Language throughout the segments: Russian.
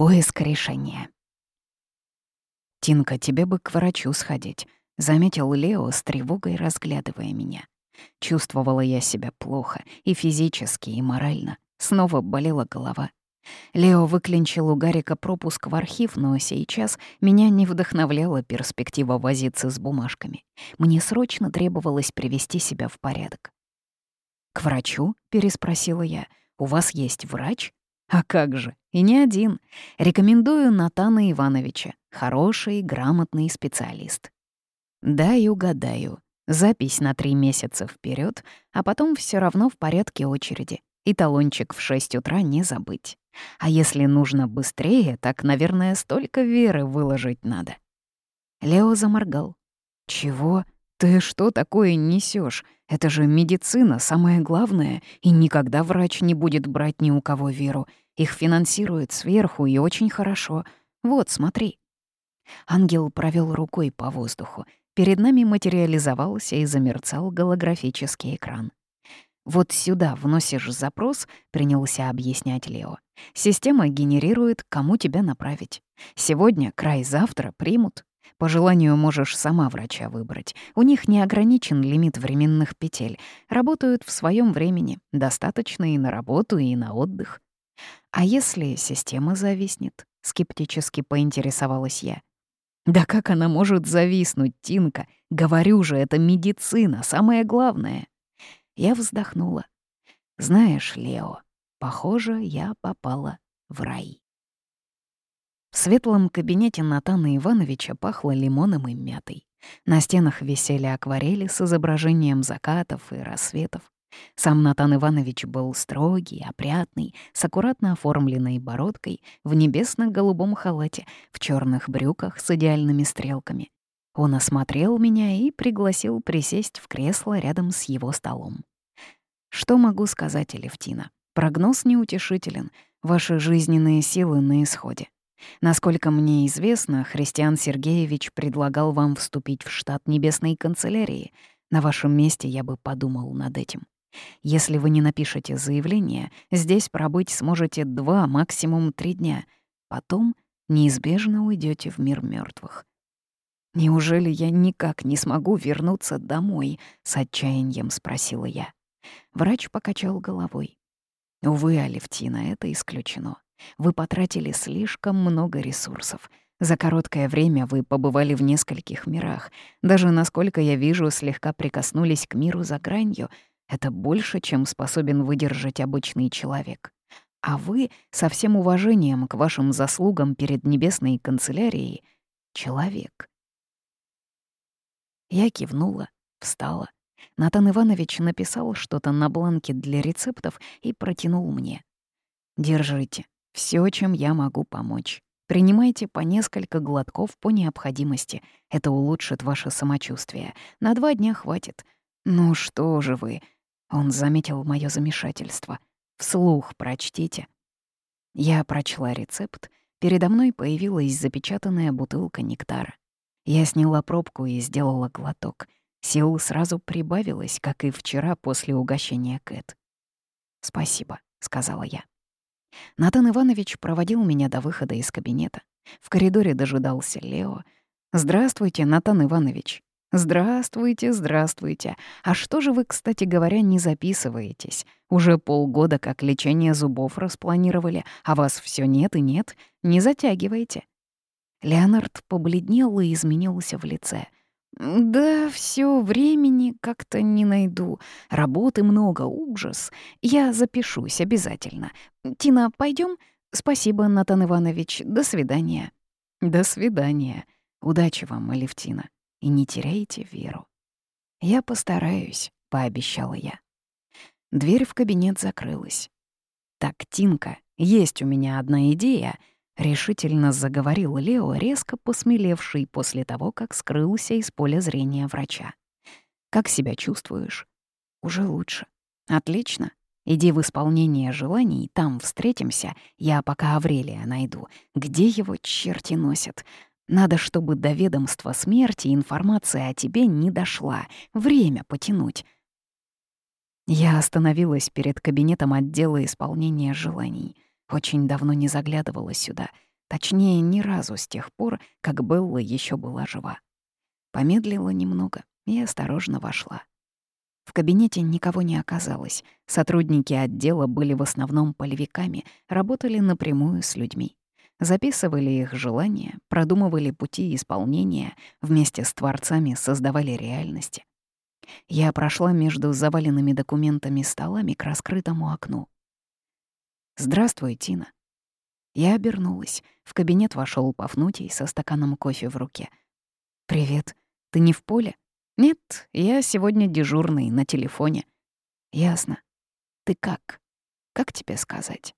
Поиск решения. «Тинка, тебе бы к врачу сходить», — заметил Лео с тревогой, разглядывая меня. Чувствовала я себя плохо и физически, и морально. Снова болела голова. Лео выклинчил у Гарика пропуск в архив, но сейчас меня не вдохновляла перспектива возиться с бумажками. Мне срочно требовалось привести себя в порядок. «К врачу?» — переспросила я. «У вас есть врач?» «А как же, и не один. Рекомендую Натана Ивановича. Хороший, грамотный специалист». «Дай угадаю. Запись на три месяца вперед, а потом все равно в порядке очереди. И талончик в 6 утра не забыть. А если нужно быстрее, так, наверное, столько веры выложить надо. Лео заморгал. «Чего? Ты что такое несешь? Это же медицина, самое главное, и никогда врач не будет брать ни у кого веру. Их финансируют сверху и очень хорошо. Вот, смотри». Ангел провел рукой по воздуху. Перед нами материализовался и замерцал голографический экран. «Вот сюда вносишь запрос», — принялся объяснять Лео. «Система генерирует, кому тебя направить. Сегодня, край завтра примут. По желанию можешь сама врача выбрать. У них не ограничен лимит временных петель. Работают в своем времени. Достаточно и на работу, и на отдых. А если система зависнет? Скептически поинтересовалась я. Да как она может зависнуть, Тинка? Говорю же, это медицина, самое главное. Я вздохнула. Знаешь, Лео, похоже, я попала в рай. В светлом кабинете Натана Ивановича пахло лимоном и мятой. На стенах висели акварели с изображением закатов и рассветов. Сам Натан Иванович был строгий, опрятный, с аккуратно оформленной бородкой, в небесно-голубом халате, в черных брюках с идеальными стрелками. Он осмотрел меня и пригласил присесть в кресло рядом с его столом. Что могу сказать, Алевтина? Прогноз неутешителен. Ваши жизненные силы на исходе. Насколько мне известно, Христиан Сергеевич предлагал вам вступить в штат Небесной канцелярии. На вашем месте я бы подумал над этим. Если вы не напишете заявление, здесь пробыть сможете два, максимум три дня. Потом неизбежно уйдете в мир мертвых. «Неужели я никак не смогу вернуться домой?» — с отчаянием спросила я. Врач покачал головой. «Увы, Алевтина, это исключено. Вы потратили слишком много ресурсов. За короткое время вы побывали в нескольких мирах. Даже, насколько я вижу, слегка прикоснулись к миру за гранью. Это больше, чем способен выдержать обычный человек. А вы, со всем уважением к вашим заслугам перед небесной канцелярией, человек». Я кивнула, встала Натан Иванович написал что-то на бланке для рецептов и протянул мне. «Держите. Все, чем я могу помочь. Принимайте по несколько глотков по необходимости. Это улучшит ваше самочувствие. На два дня хватит. Ну что же вы?» Он заметил мое замешательство. «Вслух прочтите». Я прочла рецепт. Передо мной появилась запечатанная бутылка нектара. Я сняла пробку и сделала глоток — Сил сразу прибавилось, как и вчера после угощения Кэт. «Спасибо», — сказала я. Натан Иванович проводил меня до выхода из кабинета. В коридоре дожидался Лео. «Здравствуйте, Натан Иванович». «Здравствуйте, здравствуйте. А что же вы, кстати говоря, не записываетесь? Уже полгода как лечение зубов распланировали, а вас все нет и нет. Не затягивайте». Леонард побледнел и изменился в лице — «Да все времени как-то не найду. Работы много, ужас. Я запишусь обязательно. Тина, пойдем? Спасибо, Натан Иванович. До свидания». «До свидания. Удачи вам, Алевтина. И не теряйте веру». «Я постараюсь», — пообещала я. Дверь в кабинет закрылась. «Так, Тинка, есть у меня одна идея», решительно заговорил Лео, резко посмелевший после того, как скрылся из поля зрения врача. «Как себя чувствуешь?» «Уже лучше». «Отлично. Иди в исполнение желаний, там встретимся. Я пока Аврелия найду. Где его черти носят? Надо, чтобы до ведомства смерти информация о тебе не дошла. Время потянуть». Я остановилась перед кабинетом отдела исполнения желаний — очень давно не заглядывала сюда. Точнее, ни разу с тех пор, как Белла еще была жива. Помедлила немного и осторожно вошла. В кабинете никого не оказалось. Сотрудники отдела были в основном полевиками, работали напрямую с людьми. Записывали их желания, продумывали пути исполнения, вместе с творцами создавали реальности. Я прошла между заваленными документами столами к раскрытому окну. «Здравствуй, Тина». Я обернулась. В кабинет вошел Пафнутий со стаканом кофе в руке. «Привет. Ты не в поле?» «Нет, я сегодня дежурный, на телефоне». «Ясно. Ты как? Как тебе сказать?»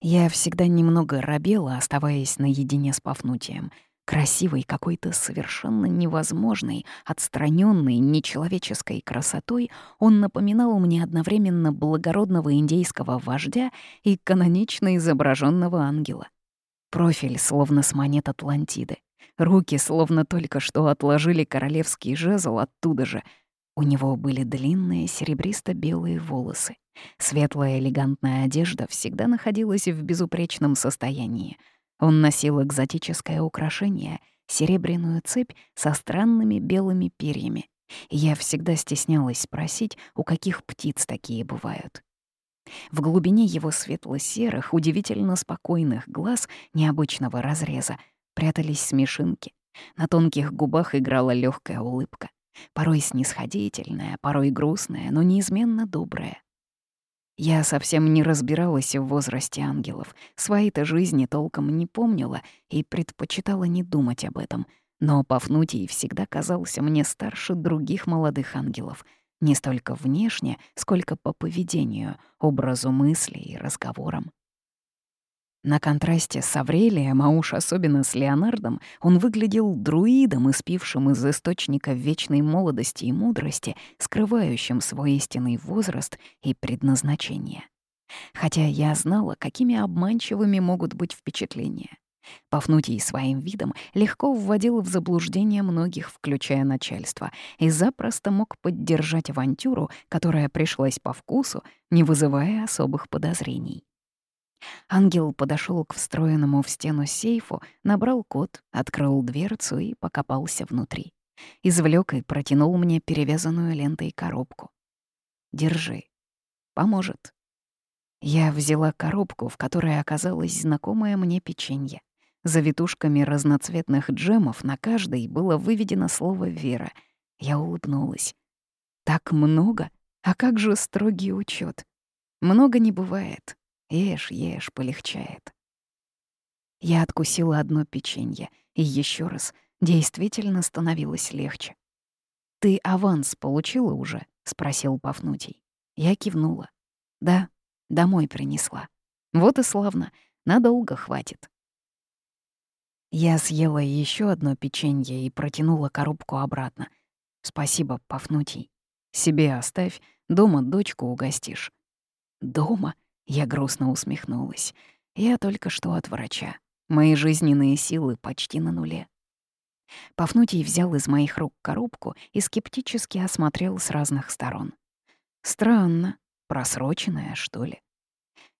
Я всегда немного робела, оставаясь наедине с Пафнутием. Красивой, какой-то совершенно невозможной, отстраненной, нечеловеческой красотой он напоминал мне одновременно благородного индейского вождя и канонично изображенного ангела. Профиль словно с монет Атлантиды. Руки словно только что отложили королевский жезл оттуда же. У него были длинные серебристо-белые волосы. Светлая элегантная одежда всегда находилась в безупречном состоянии. Он носил экзотическое украшение — серебряную цепь со странными белыми перьями. Я всегда стеснялась спросить, у каких птиц такие бывают. В глубине его светло-серых, удивительно спокойных глаз необычного разреза прятались смешинки. На тонких губах играла легкая улыбка. Порой снисходительная, порой грустная, но неизменно добрая. Я совсем не разбиралась в возрасте ангелов, своей-то жизни толком не помнила и предпочитала не думать об этом. Но Пафнутий всегда казался мне старше других молодых ангелов, не столько внешне, сколько по поведению, образу мысли и разговорам. На контрасте с Аврелием, а уж особенно с Леонардом, он выглядел друидом, испившим из источника вечной молодости и мудрости, скрывающим свой истинный возраст и предназначение. Хотя я знала, какими обманчивыми могут быть впечатления. Пафнутий своим видом легко вводил в заблуждение многих, включая начальство, и запросто мог поддержать авантюру, которая пришлась по вкусу, не вызывая особых подозрений. Ангел подошел к встроенному в стену сейфу, набрал код, открыл дверцу и покопался внутри. Извлек и протянул мне перевязанную лентой коробку. «Держи. Поможет». Я взяла коробку, в которой оказалось знакомое мне печенье. За витушками разноцветных джемов на каждой было выведено слово «Вера». Я улыбнулась. «Так много? А как же строгий учет? Много не бывает. Ешь, ешь, полегчает. Я откусила одно печенье, и еще раз действительно становилось легче. «Ты аванс получила уже?» — спросил Пафнутий. Я кивнула. «Да, домой принесла. Вот и славно, надолго хватит». Я съела еще одно печенье и протянула коробку обратно. «Спасибо, Пафнутий. Себе оставь, дома дочку угостишь». «Дома?» Я грустно усмехнулась. Я только что от врача. Мои жизненные силы почти на нуле. Пафнутий взял из моих рук коробку и скептически осмотрел с разных сторон. Странно, просроченная, что ли?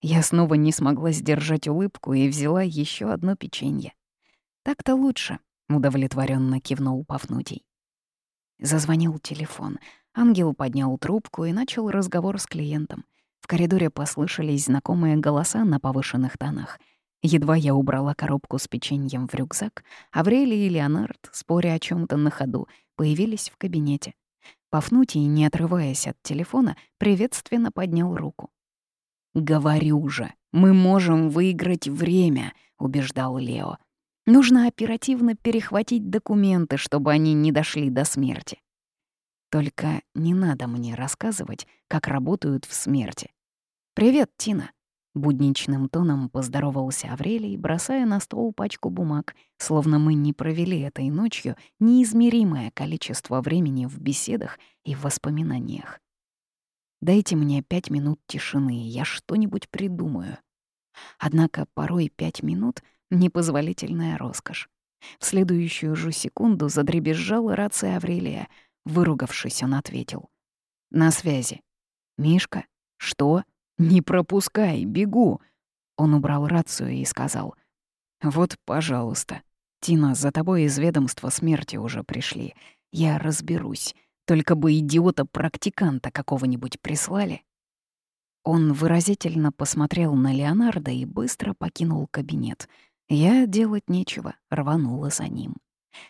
Я снова не смогла сдержать улыбку и взяла еще одно печенье. «Так-то лучше», — удовлетворенно кивнул Пафнутий. Зазвонил телефон. Ангел поднял трубку и начал разговор с клиентом. В коридоре послышались знакомые голоса на повышенных тонах. Едва я убрала коробку с печеньем в рюкзак, Аврелий и Леонард, споря о чем то на ходу, появились в кабинете. Пафнутий, не отрываясь от телефона, приветственно поднял руку. «Говорю же, мы можем выиграть время», — убеждал Лео. «Нужно оперативно перехватить документы, чтобы они не дошли до смерти». Только не надо мне рассказывать, как работают в смерти. «Привет, Тина!» — будничным тоном поздоровался Аврелий, бросая на стол пачку бумаг, словно мы не провели этой ночью неизмеримое количество времени в беседах и воспоминаниях. «Дайте мне пять минут тишины, я что-нибудь придумаю». Однако порой пять минут — непозволительная роскошь. В следующую же секунду задребезжала рация Аврелия — Выругавшись, он ответил. «На связи». «Мишка? Что? Не пропускай, бегу!» Он убрал рацию и сказал. Вот, пожалуйста. Тина, за тобой из ведомства смерти уже пришли. Я разберусь. Только бы идиота-практиканта какого-нибудь прислали. Он выразительно посмотрел на Леонардо и быстро покинул кабинет. Я делать нечего, рванула за ним.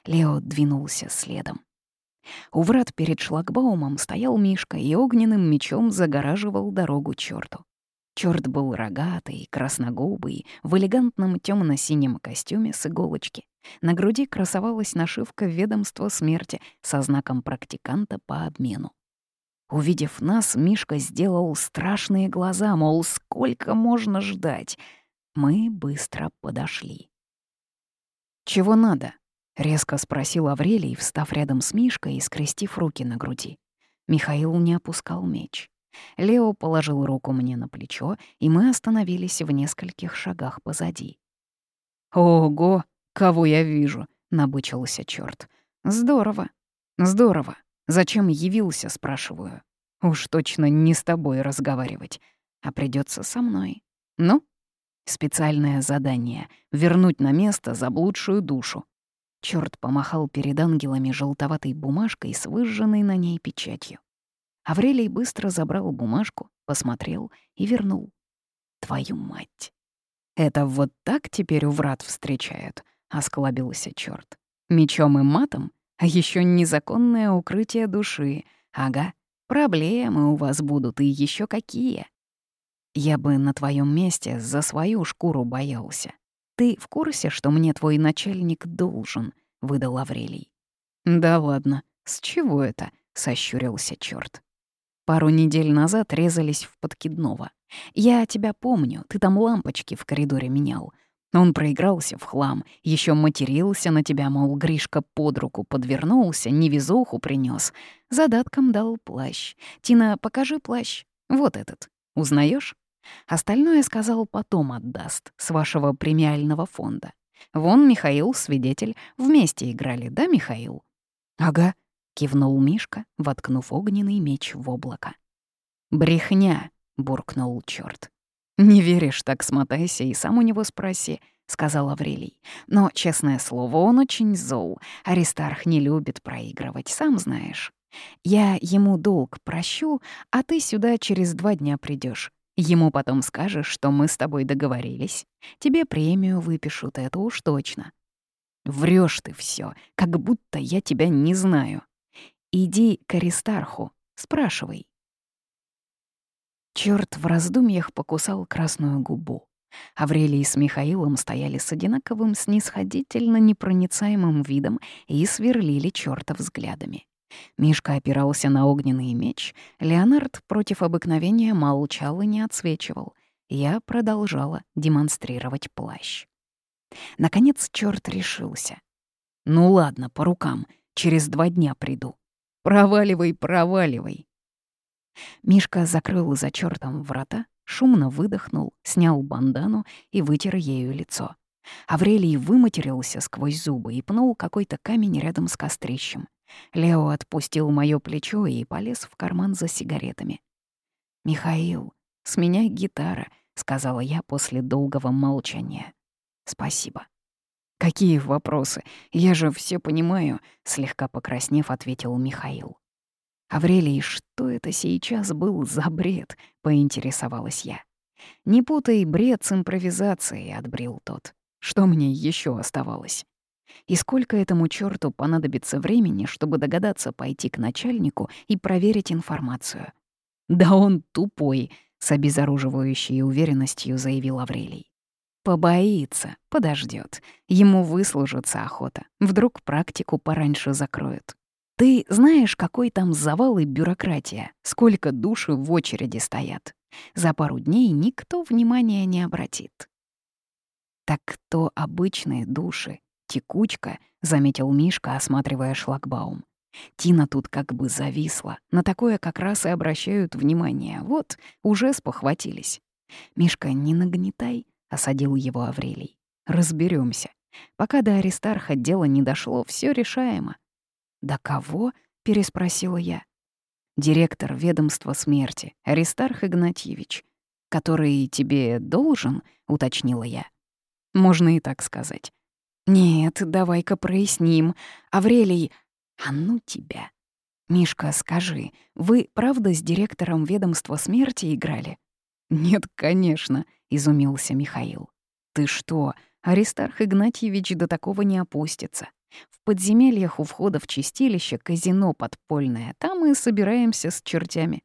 Лео двинулся следом. У врат перед шлагбаумом стоял Мишка и огненным мечом загораживал дорогу черту. Черт был рогатый, красногубый, в элегантном темно синем костюме с иголочки. На груди красовалась нашивка ведомства смерти со знаком практиканта по обмену. Увидев нас, Мишка сделал страшные глаза, мол, сколько можно ждать. Мы быстро подошли. «Чего надо?» — резко спросил Аврелий, встав рядом с Мишкой и скрестив руки на груди. Михаил не опускал меч. Лео положил руку мне на плечо, и мы остановились в нескольких шагах позади. «Ого, кого я вижу!» — набычился черт. «Здорово, здорово. Зачем явился, спрашиваю. Уж точно не с тобой разговаривать, а придется со мной. Ну, специальное задание — вернуть на место заблудшую душу. Черт помахал перед ангелами желтоватой бумажкой с выжженной на ней печатью. Аврелий быстро забрал бумажку, посмотрел и вернул. «Твою мать!» «Это вот так теперь у врат встречают?» — осклабился черт. «Мечом и матом? А еще незаконное укрытие души. Ага, проблемы у вас будут и еще какие!» «Я бы на твоем месте за свою шкуру боялся. «Ты в курсе, что мне твой начальник должен?» — выдал Аврелий. «Да ладно, с чего это?» — сощурился черт. Пару недель назад резались в подкидного. Я тебя помню, ты там лампочки в коридоре менял. Он проигрался в хлам, еще матерился на тебя, мол, Гришка под руку подвернулся, невезуху принес. Задатком дал плащ. Тина, покажи плащ. Вот этот. Узнаешь? Остальное, сказал, потом отдаст, с вашего премиального фонда. Вон Михаил, свидетель, вместе играли, да, Михаил? Ага, кивнул Мишка, воткнув огненный меч в облако. Брехня, буркнул черт. Не веришь, так смотайся и сам у него спроси, сказал Аврелий. Но, честное слово, он очень зол. Аристарх не любит проигрывать, сам знаешь. Я ему долг прощу, а ты сюда через два дня придешь. Ему потом скажешь, что мы с тобой договорились. Тебе премию выпишут, это уж точно. Врешь ты все, как будто я тебя не знаю. Иди к Аристарху, спрашивай. Черт в раздумьях покусал красную губу. Аврелий с Михаилом стояли с одинаковым снисходительно непроницаемым видом и сверлили черта взглядами. Мишка опирался на огненный меч, Леонард против обыкновения молчал и не отсвечивал. Я продолжала демонстрировать плащ. Наконец черт решился. «Ну ладно, по рукам, через два дня приду. Проваливай, проваливай!» Мишка закрыл за чертом врата, шумно выдохнул, снял бандану и вытер ею лицо. Аврелий выматерился сквозь зубы и пнул какой-то камень рядом с кострищем. Лео отпустил моё плечо и полез в карман за сигаретами. «Михаил, с меня гитара», — сказала я после долгого молчания. «Спасибо». «Какие вопросы? Я же все понимаю», — слегка покраснев, ответил Михаил. «Аврелий, что это сейчас был за бред?» — поинтересовалась я. «Не путай бред с импровизацией», — отбрил тот. «Что мне еще оставалось?» И сколько этому чёрту понадобится времени, чтобы догадаться пойти к начальнику и проверить информацию? «Да он тупой», — с обезоруживающей уверенностью заявил Аврелий. «Побоится, подождет. Ему выслужится охота. Вдруг практику пораньше закроют. Ты знаешь, какой там завал и бюрократия, сколько души в очереди стоят. За пару дней никто внимания не обратит. Так кто обычные души, «Текучка», — заметил Мишка, осматривая шлагбаум. Тина тут как бы зависла. На такое как раз и обращают внимание. Вот, уже спохватились. «Мишка, не нагнетай», — осадил его Аврелий. Разберемся. Пока до Аристарха дело не дошло, все решаемо». «Да кого?» — переспросила я. «Директор ведомства смерти, Аристарх Игнатьевич. Который тебе должен?» — уточнила я. Можно и так сказать. Нет, давай-ка проясним. Аврелий, а ну тебя. Мишка, скажи, вы правда с директором ведомства смерти играли? Нет, конечно, изумился Михаил. Ты что, Аристарх Игнатьевич до такого не опустится. В подземельях у входа в чистилище казино подпольное, там мы собираемся с чертями.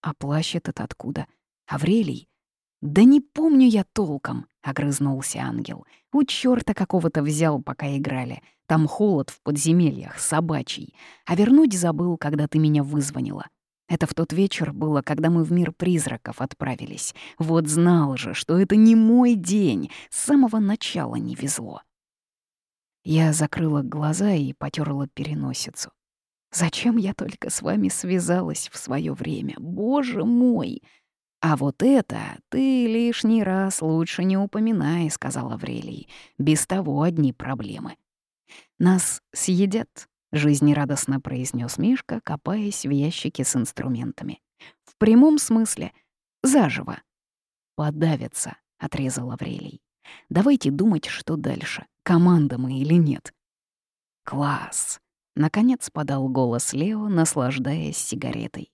А плащ этот откуда? Аврелий? Да не помню я толком, огрызнулся ангел. У чёрта какого-то взял, пока играли. Там холод в подземельях, собачий. А вернуть забыл, когда ты меня вызвонила. Это в тот вечер было, когда мы в мир призраков отправились. Вот знал же, что это не мой день. С самого начала не везло. Я закрыла глаза и потерла переносицу. Зачем я только с вами связалась в свое время? Боже мой! А вот это ты лишний раз лучше не упоминай, сказал Аврелий. Без того одни проблемы. Нас съедят, жизнерадостно произнес Мишка, копаясь в ящике с инструментами. В прямом смысле заживо. Подавятся, отрезал Аврелий. Давайте думать, что дальше, команда мы или нет. Класс. Наконец подал голос Лео, наслаждаясь сигаретой.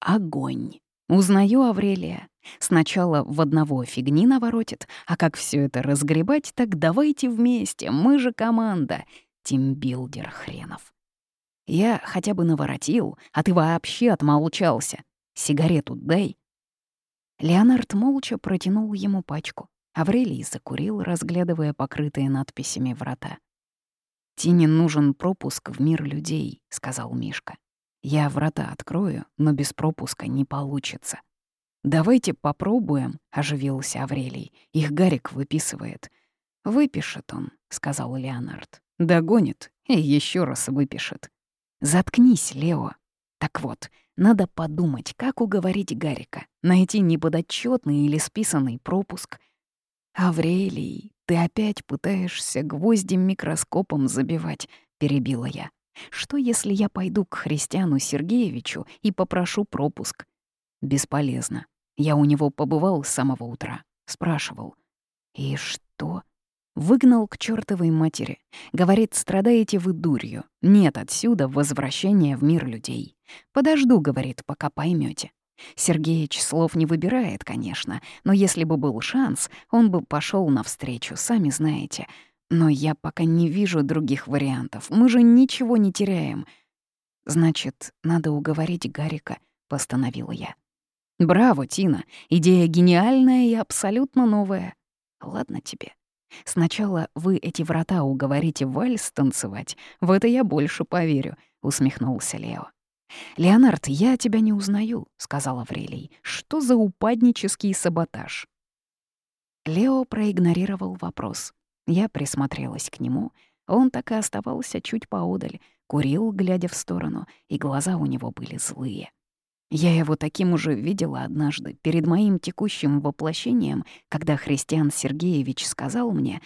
Огонь. Узнаю Аврелия. Сначала в одного фигни наворотит, а как все это разгребать, так давайте вместе, мы же команда. Тимбилдер хренов. Я хотя бы наворотил, а ты вообще отмолчался. Сигарету дай. Леонард молча протянул ему пачку. Аврелий закурил, разглядывая покрытые надписями врата. «Тине нужен пропуск в мир людей», — сказал Мишка. «Я врата открою, но без пропуска не получится». «Давайте попробуем», — оживился Аврелий. «Их Гарик выписывает». «Выпишет он», — сказал Леонард. «Догонит и еще раз выпишет». «Заткнись, Лео». Так вот, надо подумать, как уговорить Гарика, найти неподотчетный или списанный пропуск. «Аврелий, ты опять пытаешься гвоздем микроскопом забивать», — перебила я. «Что, если я пойду к Христиану Сергеевичу и попрошу пропуск?» «Бесполезно. Я у него побывал с самого утра. Спрашивал». «И что?» Выгнал к чертовой матери. Говорит, страдаете вы дурью. Нет отсюда возвращения в мир людей. Подожду, говорит, пока поймете. Сергеич слов не выбирает, конечно, но если бы был шанс, он бы пошел навстречу, сами знаете. Но я пока не вижу других вариантов. Мы же ничего не теряем. Значит, надо уговорить Гарика, постановила я. Браво, Тина. Идея гениальная и абсолютно новая. Ладно тебе. Сначала вы эти врата уговорите вальс танцевать. В это я больше поверю, усмехнулся Лео. «Леонард, я тебя не узнаю», — сказал Аврелий. «Что за упаднический саботаж?» Лео проигнорировал вопрос. Я присмотрелась к нему. Он так и оставался чуть поодаль, курил, глядя в сторону, и глаза у него были злые. Я его таким уже видела однажды, перед моим текущим воплощением, когда Христиан Сергеевич сказал мне...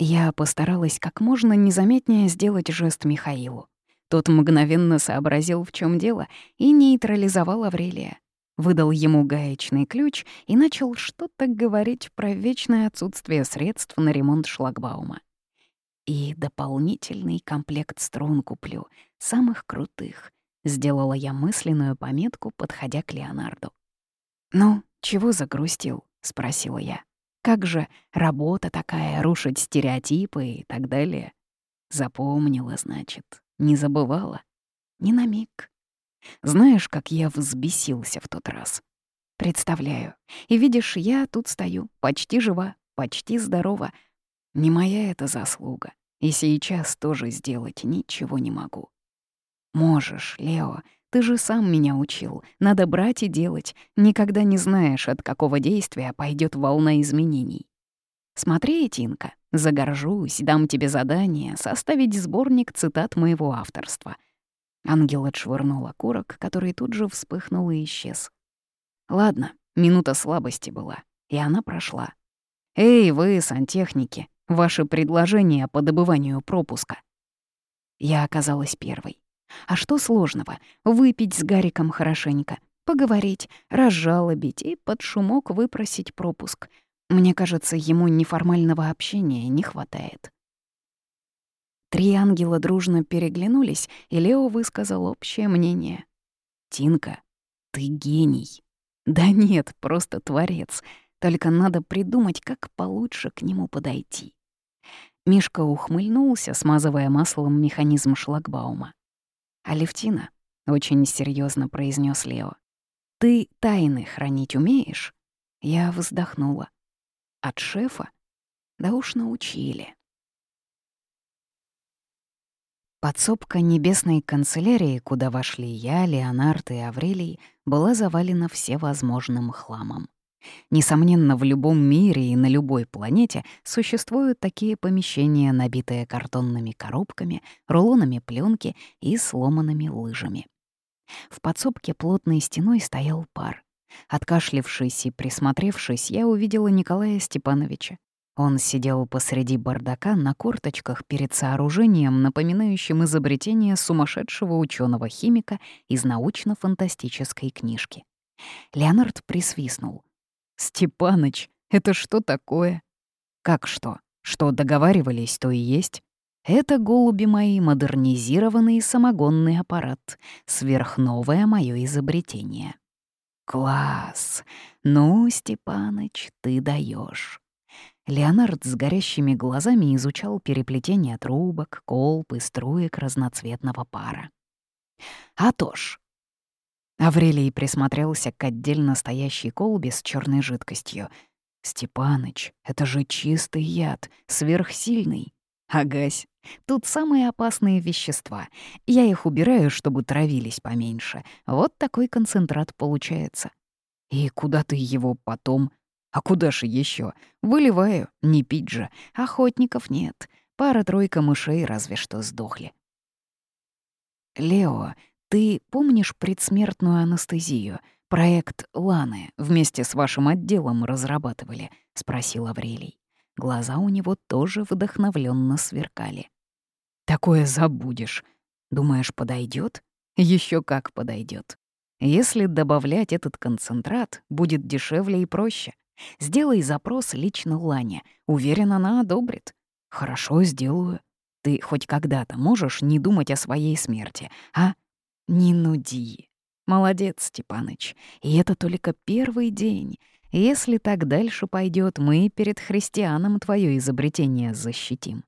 Я постаралась как можно незаметнее сделать жест Михаилу. Тот мгновенно сообразил, в чем дело, и нейтрализовал Аврелия. Выдал ему гаечный ключ и начал что-то говорить про вечное отсутствие средств на ремонт шлагбаума. И дополнительный комплект струн куплю, самых крутых. Сделала я мысленную пометку, подходя к Леонарду. «Ну, чего загрустил?» — спросила я. «Как же работа такая, рушить стереотипы и так далее?» Запомнила, значит. Не забывала? Ни на миг. Знаешь, как я взбесился в тот раз? Представляю. И видишь, я тут стою, почти жива, почти здорова. Не моя это заслуга. И сейчас тоже сделать ничего не могу. Можешь, Лео, ты же сам меня учил. Надо брать и делать. Никогда не знаешь, от какого действия пойдет волна изменений. Смотри, Тинка, загоржусь, дам тебе задание составить сборник цитат моего авторства. Ангел отшвырнул окурок, который тут же вспыхнул и исчез. Ладно, минута слабости была, и она прошла. «Эй, вы, сантехники, ваше предложение по добыванию пропуска». Я оказалась первой. А что сложного? Выпить с Гариком хорошенько, поговорить, разжалобить и под шумок выпросить пропуск — Мне кажется, ему неформального общения не хватает. Три ангела дружно переглянулись, и Лео высказал общее мнение. «Тинка, ты гений». «Да нет, просто творец. Только надо придумать, как получше к нему подойти». Мишка ухмыльнулся, смазывая маслом механизм шлагбаума. «Алевтина», — очень серьезно произнес Лео, — «ты тайны хранить умеешь?» Я вздохнула. «От шефа? Да уж научили». Подсобка небесной канцелярии, куда вошли я, Леонард и Аврелий, была завалена всевозможным хламом. Несомненно, в любом мире и на любой планете существуют такие помещения, набитые картонными коробками, рулонами пленки и сломанными лыжами. В подсобке плотной стеной стоял пар. Откашлившись и присмотревшись, я увидела Николая Степановича. Он сидел посреди бардака на корточках перед сооружением, напоминающим изобретение сумасшедшего ученого химика из научно-фантастической книжки. Леонард присвистнул. «Степаныч, это что такое?» «Как что? Что договаривались, то и есть. Это, голуби мои, модернизированный самогонный аппарат, сверхновое мое изобретение». «Класс! Ну, Степаныч, ты даешь. Леонард с горящими глазами изучал переплетение трубок, колб и струек разноцветного пара. «А то ж!» Аврелий присмотрелся к отдельно стоящей колбе с черной жидкостью. «Степаныч, это же чистый яд, сверхсильный. Агась, тут самые опасные вещества. Я их убираю, чтобы травились поменьше. Вот такой концентрат получается. И куда ты его потом?» А куда же еще? Выливаю, не пить же. Охотников нет. Пара-тройка мышей разве что сдохли. Лео, ты помнишь предсмертную анестезию? Проект Ланы вместе с вашим отделом разрабатывали? Спросил Аврелий. Глаза у него тоже вдохновленно сверкали. Такое забудешь. Думаешь, подойдет? Еще как подойдет. Если добавлять этот концентрат, будет дешевле и проще. Сделай запрос лично Лане. Уверен, она одобрит. Хорошо, сделаю. Ты хоть когда-то можешь не думать о своей смерти, а? Не нуди. Молодец, Степаныч. И это только первый день. Если так дальше пойдет, мы перед христианом твое изобретение защитим.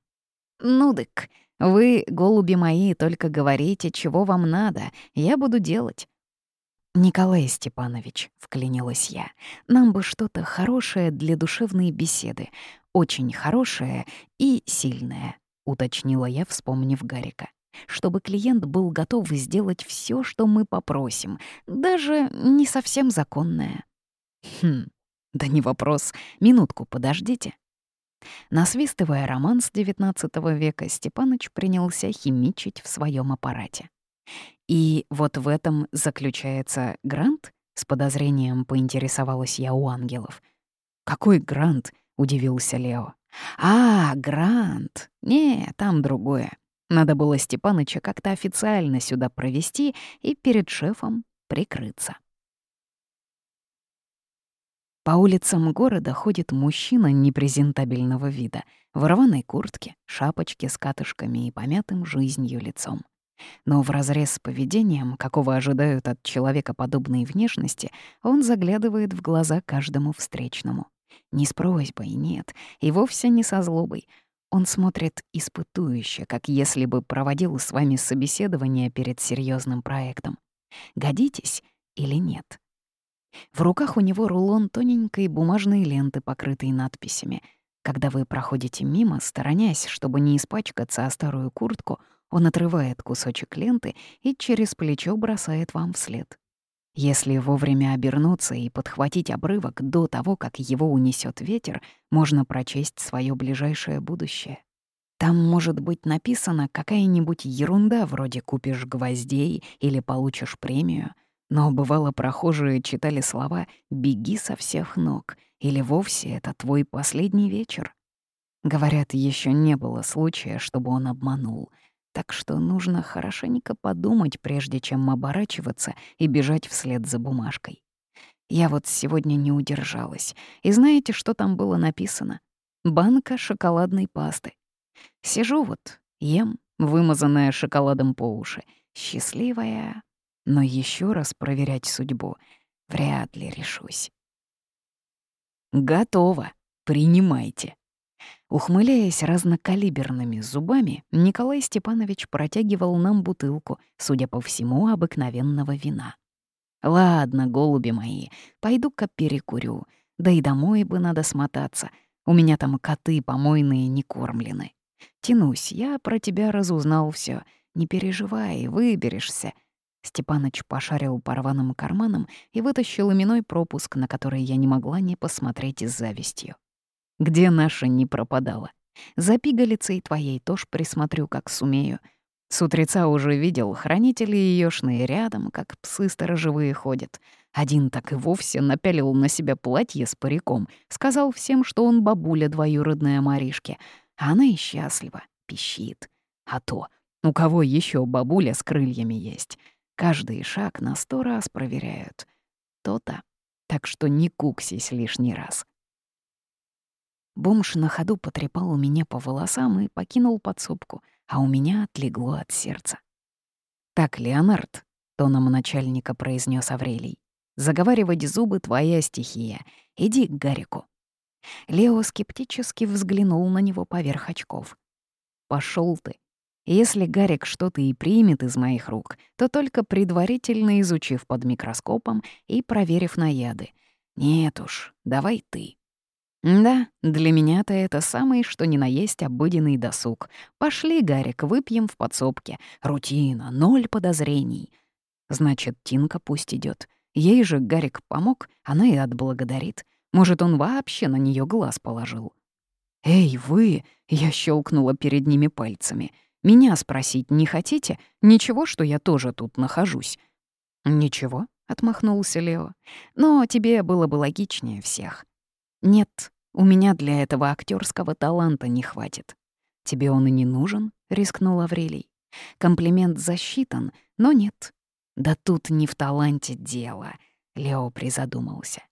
Ну дык, вы, голуби мои, только говорите, чего вам надо, я буду делать. «Николай Степанович», — вклинилась я, — «нам бы что-то хорошее для душевной беседы, очень хорошее и сильное», — уточнила я, вспомнив Гарика. «Чтобы клиент был готов сделать все, что мы попросим, даже не совсем законное». «Хм, да не вопрос. Минутку, подождите». Насвистывая роман XIX века, Степаныч принялся химичить в своем аппарате. И вот в этом заключается грант? С подозрением поинтересовалась я у ангелов. «Какой грант?» — удивился Лео. «А, грант! Не, там другое. Надо было Степаныча как-то официально сюда провести и перед шефом прикрыться». По улицам города ходит мужчина непрезентабельного вида, в рваной куртке, шапочке с катышками и помятым жизнью лицом. Но вразрез с поведением, какого ожидают от человека подобной внешности, он заглядывает в глаза каждому встречному. Не с просьбой, нет, и вовсе не со злобой. Он смотрит испытующе, как если бы проводил с вами собеседование перед серьезным проектом. Годитесь или нет? В руках у него рулон тоненькой бумажной ленты, покрытой надписями. Когда вы проходите мимо, сторонясь, чтобы не испачкаться о старую куртку, он отрывает кусочек ленты и через плечо бросает вам вслед. Если вовремя обернуться и подхватить обрывок до того, как его унесет ветер, можно прочесть свое ближайшее будущее. Там может быть написана какая-нибудь ерунда вроде «купишь гвоздей» или «получишь премию», но бывало прохожие читали слова «беги со всех ног» или «вовсе это твой последний вечер». Говорят, еще не было случая, чтобы он обманул — так что нужно хорошенько подумать, прежде чем оборачиваться и бежать вслед за бумажкой. Я вот сегодня не удержалась. И знаете, что там было написано? Банка шоколадной пасты. Сижу вот, ем, вымазанная шоколадом по уши. Счастливая. Но еще раз проверять судьбу вряд ли решусь. «Готово. Принимайте». Ухмыляясь разнокалиберными зубами, Николай Степанович протягивал нам бутылку, судя по всему, обыкновенного вина. «Ладно, голуби мои, пойду-ка перекурю. Да и домой бы надо смотаться. У меня там коты помойные не кормлены. Тянусь, я про тебя разузнал все. Не переживай, выберешься». Степаныч пошарил по рваным карманам и вытащил именной пропуск, на который я не могла не посмотреть с завистью. «Где наша не пропадала? За пигалицей твоей тоже присмотрю, как сумею. С утреца уже видел, хранители еёшные рядом, как псы сторожевые ходят. Один так и вовсе напялил на себя платье с париком, сказал всем, что он бабуля двоюродная Маришки, а она и счастлива, пищит. А то, у кого еще бабуля с крыльями есть? Каждый шаг на сто раз проверяют. То-то. Так что не куксись лишний раз. Бомж на ходу потрепал меня по волосам и покинул подсобку — а у меня отлегло от сердца. «Так, Леонард», — тоном начальника произнес Аврелий, «заговаривать зубы — твоя стихия. Иди к Гарику». Лео скептически взглянул на него поверх очков. Пошел ты. Если Гарик что-то и примет из моих рук, то только предварительно изучив под микроскопом и проверив на яды. Нет уж, давай ты. Да, для меня-то это самый что ни на есть обыденный досуг. Пошли, Гарик, выпьем в подсобке. Рутина, ноль подозрений. Значит, Тинка пусть идет. Ей же Гарик помог, она и отблагодарит. Может, он вообще на нее глаз положил. «Эй, вы!» — я щелкнула перед ними пальцами. «Меня спросить не хотите? Ничего, что я тоже тут нахожусь?» «Ничего», — отмахнулся Лео. «Но тебе было бы логичнее всех. «Нет, у меня для этого актерского таланта не хватит». «Тебе он и не нужен?» — рискнул Аврелий. «Комплимент засчитан, но нет». «Да тут не в таланте дело», — Лео призадумался.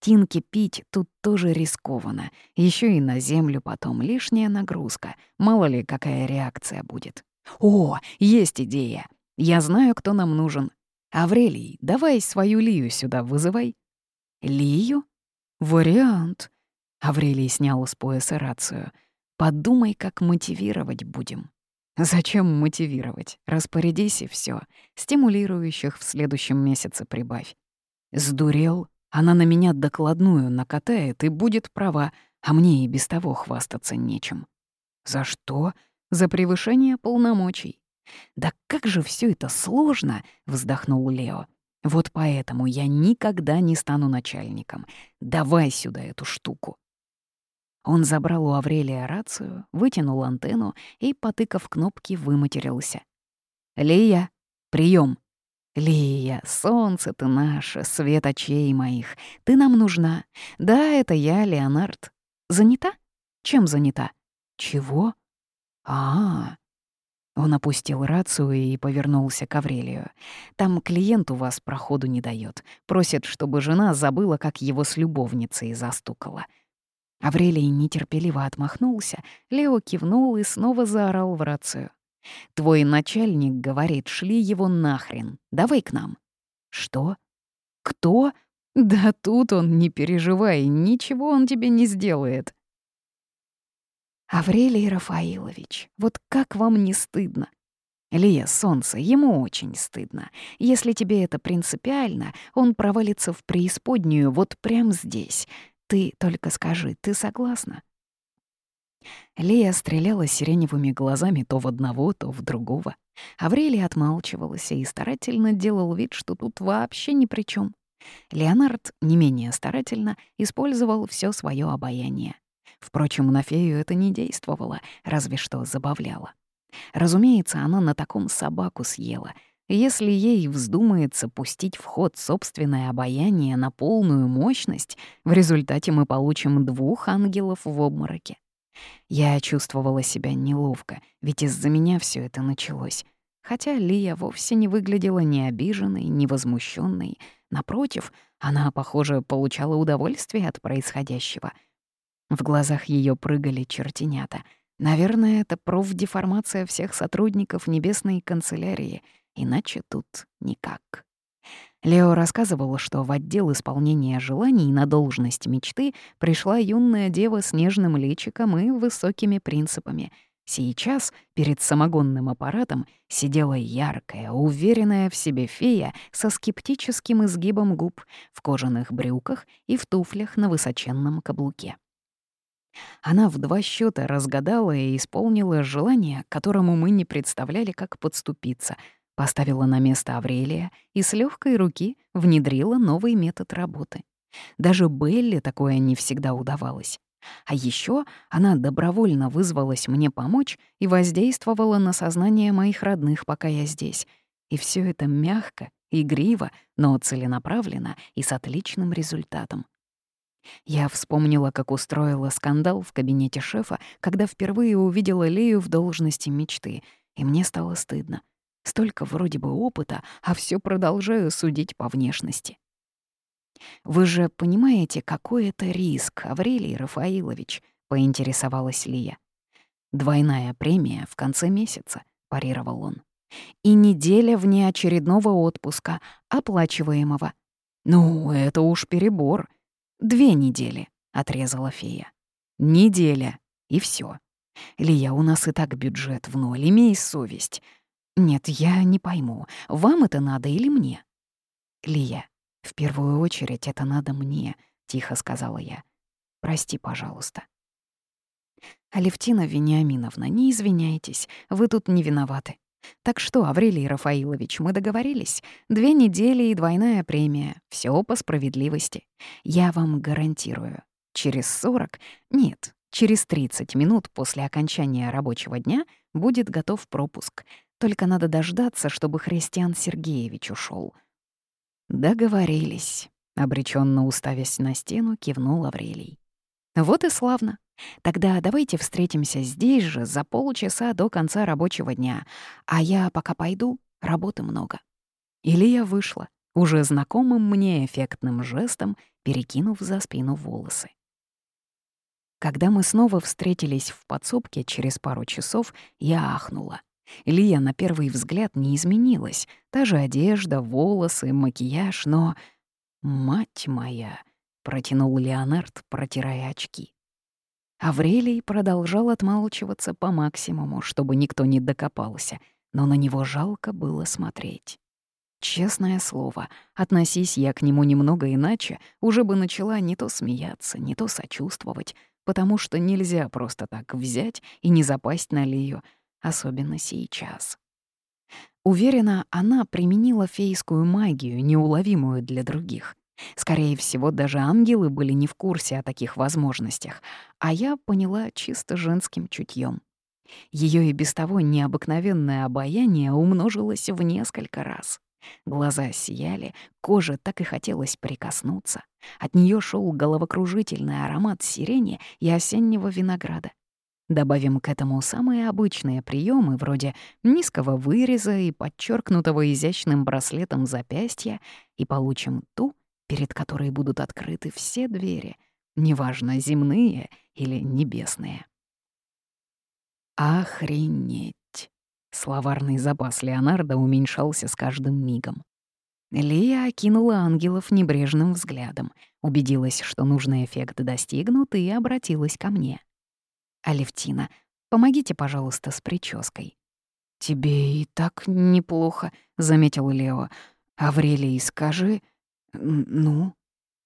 Тинки пить тут тоже рискованно. Еще и на землю потом лишняя нагрузка. Мало ли, какая реакция будет. О, есть идея. Я знаю, кто нам нужен. Аврелий, давай свою Лию сюда вызывай. Лию? «Вариант». Аврелий снял с пояса рацию. «Подумай, как мотивировать будем». «Зачем мотивировать? Распорядись и все. Стимулирующих в следующем месяце прибавь». «Сдурел? Она на меня докладную накатает и будет права, а мне и без того хвастаться нечем». «За что?» «За превышение полномочий». «Да как же все это сложно!» — вздохнул Лео. Вот поэтому я никогда не стану начальником. Давай сюда эту штуку. Он забрал у Аврелия рацию, вытянул антенну и, потыкав кнопки, выматерился. «Лия, прием. «Лия, солнце ты наше, свет очей моих. Ты нам нужна. Да, это я, Леонард. Занята? Чем занята? Чего? А, -а, -а он опустил рацию и повернулся к Аврелию. «Там клиент у вас проходу не дает. Просит, чтобы жена забыла, как его с любовницей застукала». Аврелий нетерпеливо отмахнулся, Лео кивнул и снова заорал в рацию. «Твой начальник говорит, шли его нахрен. Давай к нам». «Что? Кто? Да тут он, не переживай, ничего он тебе не сделает». «Аврелий Рафаилович, вот как вам не стыдно?» «Лия, солнце, ему очень стыдно. Если тебе это принципиально, он провалится в преисподнюю вот прямо здесь. Ты только скажи, ты согласна?» Лия стреляла сиреневыми глазами то в одного, то в другого. Аврелий отмалчивался и старательно делал вид, что тут вообще ни при чем. Леонард не менее старательно использовал все свое обаяние. Впрочем, на фею это не действовало, разве что забавляло. Разумеется, она на таком собаку съела. Если ей вздумается пустить в ход собственное обаяние на полную мощность, в результате мы получим двух ангелов в обмороке. Я чувствовала себя неловко, ведь из-за меня все это началось. Хотя Лия вовсе не выглядела ни обиженной, ни возмущенной, Напротив, она, похоже, получала удовольствие от происходящего. В глазах ее прыгали чертенята. Наверное, это профдеформация всех сотрудников Небесной канцелярии, иначе тут никак. Лео рассказывал, что в отдел исполнения желаний на должность мечты пришла юная дева с нежным личиком и высокими принципами. Сейчас перед самогонным аппаратом сидела яркая, уверенная в себе фея со скептическим изгибом губ, в кожаных брюках и в туфлях на высоченном каблуке. Она в два счета разгадала и исполнила желание, которому мы не представляли, как подступиться — Поставила на место Аврелия и с легкой руки внедрила новый метод работы. Даже Белли такое не всегда удавалось. А еще она добровольно вызвалась мне помочь и воздействовала на сознание моих родных, пока я здесь. И все это мягко, игриво, но целенаправленно и с отличным результатом. Я вспомнила, как устроила скандал в кабинете шефа, когда впервые увидела Лею в должности мечты, и мне стало стыдно. Столько вроде бы опыта, а все продолжаю судить по внешности. «Вы же понимаете, какой это риск, Аврелий Рафаилович?» — поинтересовалась Лия. «Двойная премия в конце месяца», — парировал он. «И неделя вне очередного отпуска, оплачиваемого». «Ну, это уж перебор. Две недели», — отрезала фея. «Неделя, и все. Лия, у нас и так бюджет в ноль, имей совесть. «Нет, я не пойму, вам это надо или мне?» «Лия, в первую очередь это надо мне», — тихо сказала я. «Прости, пожалуйста». «Алевтина Вениаминовна, не извиняйтесь, вы тут не виноваты. Так что, Аврелий Рафаилович, мы договорились? Две недели и двойная премия. Все по справедливости. Я вам гарантирую. Через сорок, нет, через тридцать минут после окончания рабочего дня будет готов пропуск. Только надо дождаться, чтобы Христиан Сергеевич ушел. «Договорились», — обреченно уставясь на стену, кивнул Аврелий. «Вот и славно. Тогда давайте встретимся здесь же за полчаса до конца рабочего дня, а я пока пойду, работы много». Илья вышла, уже знакомым мне эффектным жестом, перекинув за спину волосы. Когда мы снова встретились в подсобке через пару часов, я ахнула. Лия на первый взгляд не изменилась. Та же одежда, волосы, макияж, но... «Мать моя!» — протянул Леонард, протирая очки. Аврелий продолжал отмалчиваться по максимуму, чтобы никто не докопался, но на него жалко было смотреть. Честное слово, относись я к нему немного иначе, уже бы начала не то смеяться, не то сочувствовать, потому что нельзя просто так взять и не запасть на Лию, особенно сейчас. Уверена, она применила фейскую магию, неуловимую для других. Скорее всего, даже ангелы были не в курсе о таких возможностях, а я поняла чисто женским чутьем. Ее и без того необыкновенное обаяние умножилось в несколько раз. Глаза сияли, коже так и хотелось прикоснуться. От нее шел головокружительный аромат сирени и осеннего винограда. Добавим к этому самые обычные приемы вроде низкого выреза и подчеркнутого изящным браслетом запястья, и получим ту, перед которой будут открыты все двери, неважно, земные или небесные. Охренеть! Словарный запас Леонардо уменьшался с каждым мигом. Лия окинула ангелов небрежным взглядом, убедилась, что нужный эффект достигнут, и обратилась ко мне. «Алевтина, помогите, пожалуйста, с прической». «Тебе и так неплохо», — заметил Лео. «Аврелий, скажи...» «Ну?»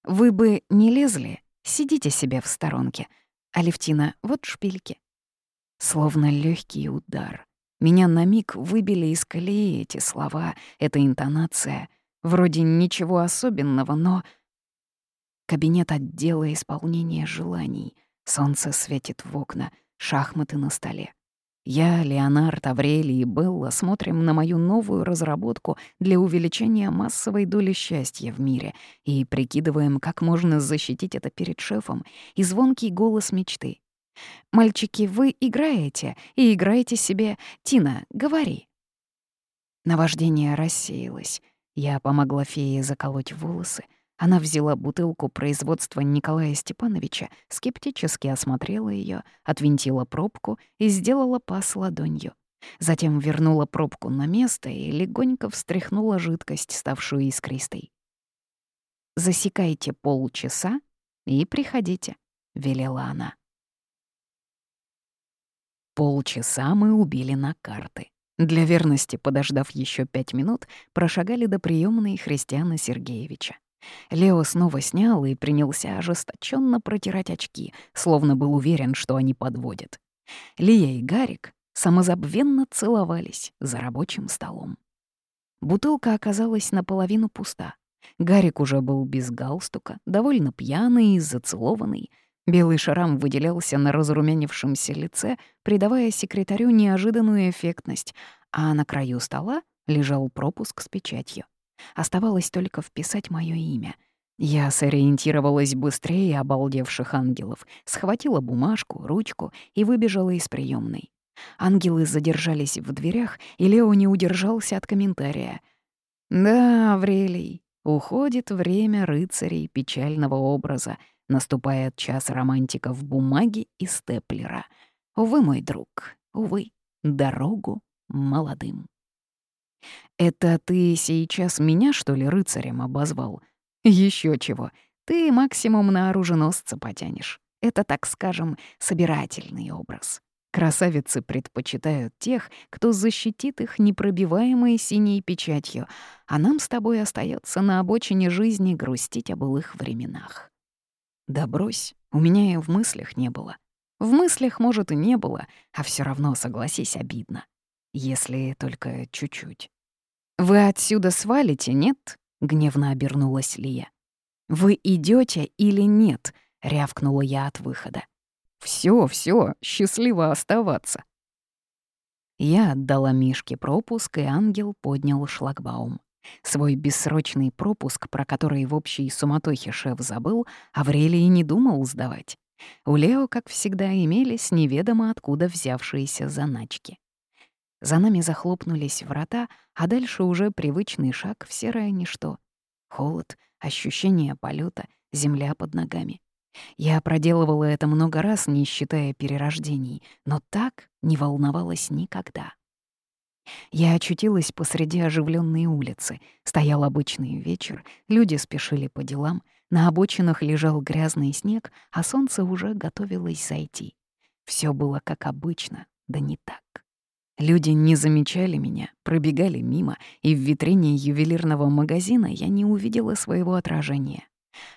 «Вы бы не лезли? Сидите себе в сторонке. Алевтина, вот шпильки». Словно легкий удар. Меня на миг выбили из колеи эти слова, эта интонация. Вроде ничего особенного, но... Кабинет отдела исполнения желаний — Солнце светит в окна, шахматы на столе. Я, Леонард, Аврелий и Белла смотрим на мою новую разработку для увеличения массовой доли счастья в мире и прикидываем, как можно защитить это перед шефом, и звонкий голос мечты. «Мальчики, вы играете, и играете себе. Тина, говори». Наваждение рассеялось. Я помогла фее заколоть волосы. Она взяла бутылку производства Николая Степановича, скептически осмотрела ее, отвинтила пробку и сделала пас ладонью. Затем вернула пробку на место и легонько встряхнула жидкость, ставшую искристой. «Засекайте полчаса и приходите», — велела она. Полчаса мы убили на карты. Для верности, подождав еще пять минут, прошагали до приемной Христиана Сергеевича. Лео снова снял и принялся ожесточенно протирать очки, словно был уверен, что они подводят. Лия и Гарик самозабвенно целовались за рабочим столом. Бутылка оказалась наполовину пуста. Гарик уже был без галстука, довольно пьяный и зацелованный. Белый шрам выделялся на разрумянившемся лице, придавая секретарю неожиданную эффектность, а на краю стола лежал пропуск с печатью. Оставалось только вписать мое имя. Я сориентировалась быстрее обалдевших ангелов, схватила бумажку, ручку и выбежала из приемной. Ангелы задержались в дверях, и Лео не удержался от комментария. «Да, Аврелий, уходит время рыцарей печального образа, наступает час романтиков бумаги и степлера. Увы, мой друг, увы, дорогу молодым». «Это ты сейчас меня, что ли, рыцарем обозвал? Еще чего, ты максимум на оруженосца потянешь. Это, так скажем, собирательный образ. Красавицы предпочитают тех, кто защитит их непробиваемой синей печатью, а нам с тобой остается на обочине жизни грустить о былых временах. Да брось, у меня и в мыслях не было. В мыслях, может, и не было, а все равно, согласись, обидно. Если только чуть-чуть. «Вы отсюда свалите, нет?» — гневно обернулась Лия. «Вы идете или нет?» — рявкнула я от выхода. Все, все, счастливо оставаться. Я отдала Мишке пропуск, и ангел поднял шлагбаум. Свой бессрочный пропуск, про который в общей суматохе шеф забыл, Аврелий не думал сдавать. У Лео, как всегда, имелись неведомо откуда взявшиеся заначки. За нами захлопнулись врата, а дальше уже привычный шаг в серое ничто. Холод, ощущение полета, земля под ногами. Я проделывала это много раз, не считая перерождений, но так не волновалась никогда. Я очутилась посреди оживленной улицы. Стоял обычный вечер, люди спешили по делам, на обочинах лежал грязный снег, а солнце уже готовилось зайти. Все было как обычно, да не так. Люди не замечали меня, пробегали мимо, и в витрине ювелирного магазина я не увидела своего отражения.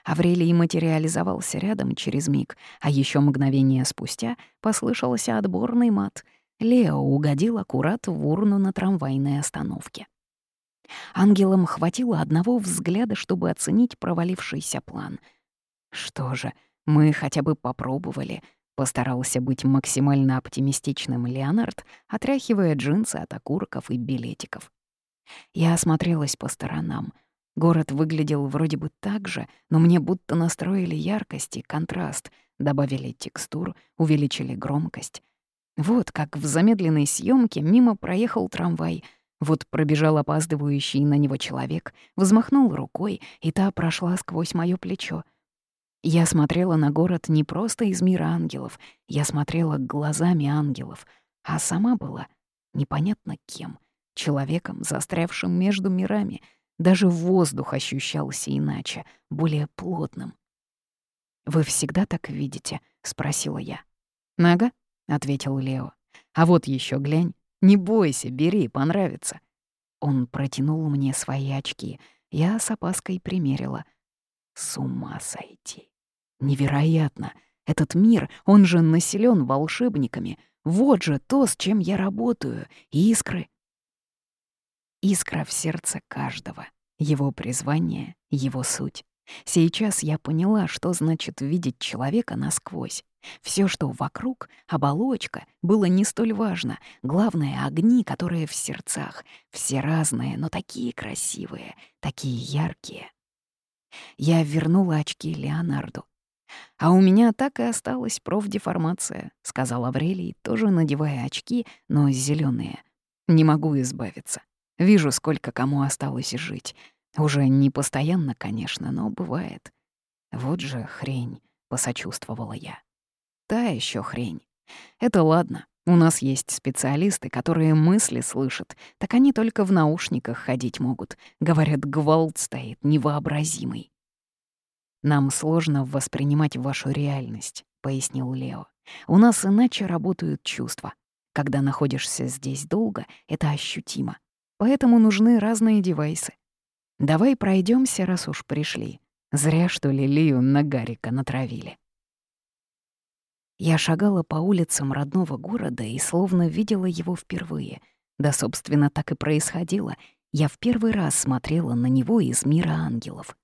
Аврелий материализовался рядом через миг, а еще мгновение спустя послышался отборный мат. Лео угодил аккурат в урну на трамвайной остановке. Ангелам хватило одного взгляда, чтобы оценить провалившийся план. Что же, мы хотя бы попробовали. Постарался быть максимально оптимистичным Леонард, отряхивая джинсы от окурков и билетиков. Я осмотрелась по сторонам — Город выглядел вроде бы так же, но мне будто настроили яркость и контраст, добавили текстур, увеличили громкость. Вот как в замедленной съемке мимо проехал трамвай, вот пробежал опаздывающий на него человек, взмахнул рукой, и та прошла сквозь моё плечо. Я смотрела на город не просто из мира ангелов, я смотрела глазами ангелов, а сама была непонятно кем, человеком, застрявшим между мирами — даже воздух ощущался иначе, более плотным. «Вы всегда так видите?» — спросила я. «Нога?» — ответил Лео. «А вот еще глянь. Не бойся, бери, понравится». Он протянул мне свои очки. Я с опаской примерила. С ума сойти. Невероятно. Этот мир, он же населен волшебниками. Вот же то, с чем я работаю. Искры, искра в сердце каждого, его призвание, его суть. Сейчас я поняла, что значит видеть человека насквозь. Все, что вокруг, оболочка, было не столь важно. Главное — огни, которые в сердцах. Все разные, но такие красивые, такие яркие. Я вернула очки Леонарду. «А у меня так и осталась профдеформация», — сказал Аврелий, тоже надевая очки, но зеленые. «Не могу избавиться. Вижу, сколько кому осталось жить. Уже не постоянно, конечно, но бывает. Вот же хрень, посочувствовала я. Та еще хрень. Это ладно. У нас есть специалисты, которые мысли слышат, так они только в наушниках ходить могут. Говорят, гвалт стоит невообразимый. «Нам сложно воспринимать вашу реальность», — пояснил Лео. «У нас иначе работают чувства. Когда находишься здесь долго, это ощутимо. Поэтому нужны разные девайсы. Давай пройдемся, раз уж пришли. Зря, что ли, Лию на Гарика натравили». Я шагала по улицам родного города и словно видела его впервые. Да, собственно, так и происходило. Я в первый раз смотрела на него из мира ангелов.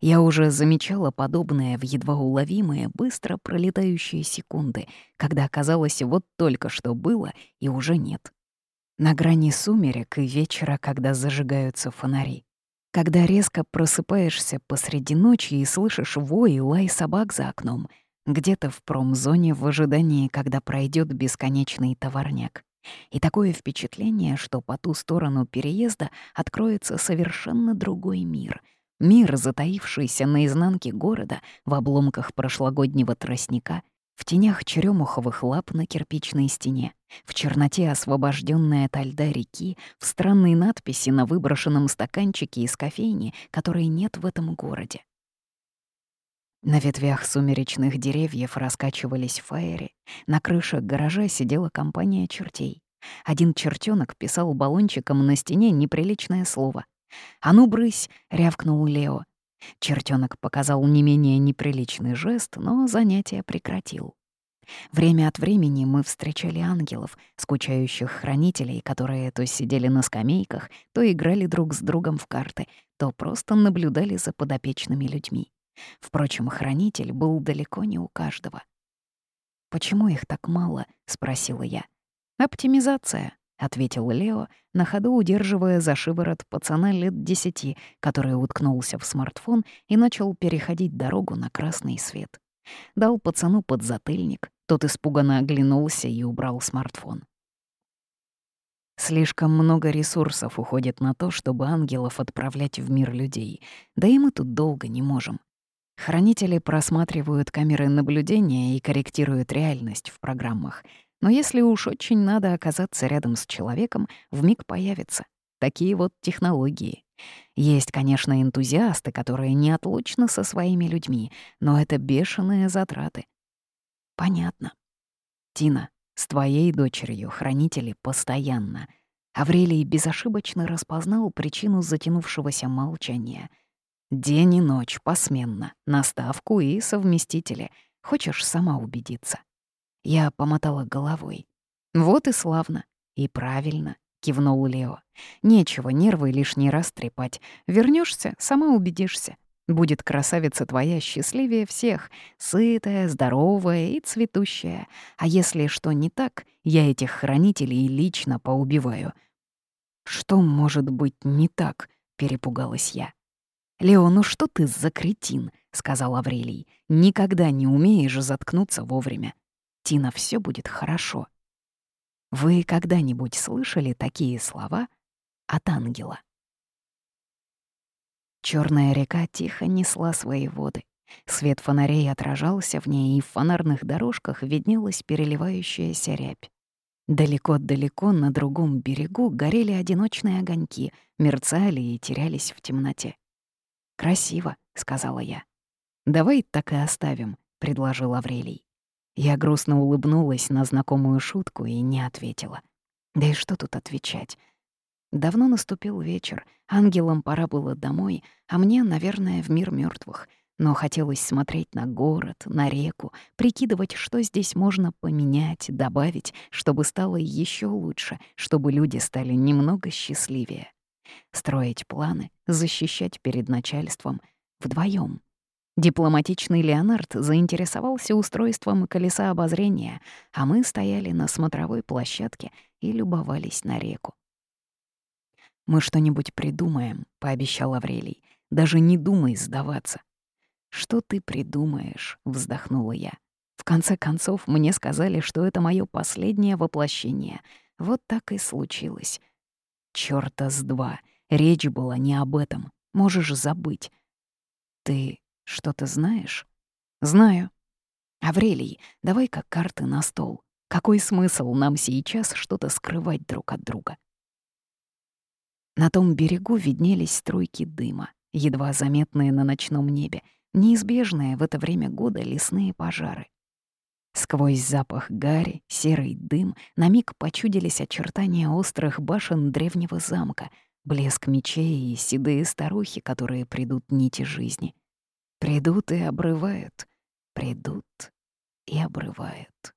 Я уже замечала подобное в едва уловимые, быстро пролетающие секунды, когда оказалось вот только что было и уже нет. На грани сумерек и вечера, когда зажигаются фонари. Когда резко просыпаешься посреди ночи и слышишь вой и лай собак за окном — где-то в промзоне в ожидании, когда пройдет бесконечный товарняк. И такое впечатление, что по ту сторону переезда откроется совершенно другой мир. Мир, затаившийся на изнанке города, в обломках прошлогоднего тростника, в тенях черемуховых лап на кирпичной стене, в черноте освобожденной от льда реки, в странной надписи на выброшенном стаканчике из кофейни, которой нет в этом городе. На ветвях сумеречных деревьев раскачивались фаери, на крыше гаража сидела компания чертей. Один чертенок писал баллончиком на стене неприличное слово. «А ну, брысь!» — рявкнул Лео. Чертенок показал не менее неприличный жест, но занятие прекратил. Время от времени мы встречали ангелов, скучающих хранителей, которые то сидели на скамейках, то играли друг с другом в карты, то просто наблюдали за подопечными людьми. Впрочем, хранитель был далеко не у каждого. «Почему их так мало?» — спросила я. «Оптимизация», — ответил Лео, на ходу удерживая за шиворот пацана лет десяти, который уткнулся в смартфон и начал переходить дорогу на красный свет. Дал пацану подзатыльник, тот испуганно оглянулся и убрал смартфон. Слишком много ресурсов уходит на то, чтобы ангелов отправлять в мир людей, да и мы тут долго не можем. Хранители просматривают камеры наблюдения и корректируют реальность в программах. Но если уж очень надо оказаться рядом с человеком, в миг появится. Такие вот технологии. Есть, конечно, энтузиасты, которые неотлучны со своими людьми, но это бешеные затраты. Понятно. Тина, с твоей дочерью хранители постоянно. Аврелий безошибочно распознал причину затянувшегося молчания — День и ночь, посменно, наставку и совместители. Хочешь сама убедиться?» Я помотала головой. «Вот и славно. И правильно», — кивнул Лео. «Нечего нервы лишний раз трепать. Вернешься, сама убедишься. Будет красавица твоя счастливее всех, сытая, здоровая и цветущая. А если что не так, я этих хранителей лично поубиваю». «Что может быть не так?» — перепугалась я. «Лео, ну что ты за кретин?» — сказал Аврелий. «Никогда не умеешь заткнуться вовремя. Тина, все будет хорошо». Вы когда-нибудь слышали такие слова от ангела? Черная река тихо несла свои воды. Свет фонарей отражался в ней, и в фонарных дорожках виднелась переливающаяся рябь. Далеко-далеко на другом берегу горели одиночные огоньки, мерцали и терялись в темноте. «Красиво», — сказала я. «Давай так и оставим», — предложил Аврелий. Я грустно улыбнулась на знакомую шутку и не ответила. Да и что тут отвечать? Давно наступил вечер, ангелам пора было домой, а мне, наверное, в мир мертвых. Но хотелось смотреть на город, на реку, прикидывать, что здесь можно поменять, добавить, чтобы стало еще лучше, чтобы люди стали немного счастливее строить планы, защищать перед начальством вдвоем. Дипломатичный Леонард заинтересовался устройством колеса обозрения, а мы стояли на смотровой площадке и любовались на реку. «Мы что-нибудь придумаем», — пообещал Аврелий. «Даже не думай сдаваться». «Что ты придумаешь?» — вздохнула я. В конце концов, мне сказали, что это мое последнее воплощение. Вот так и случилось. Чёрта с два. Речь была не об этом. Можешь забыть. Ты что-то знаешь? Знаю. Аврелий, давай-ка карты на стол. Какой смысл нам сейчас что-то скрывать друг от друга? На том берегу виднелись струйки дыма, едва заметные на ночном небе, неизбежные в это время года лесные пожары. Сквозь запах гари, серый дым на миг почудились очертания острых башен древнего замка, блеск мечей и седые старухи, которые придут нити жизни. Придут и обрывают, придут и обрывают.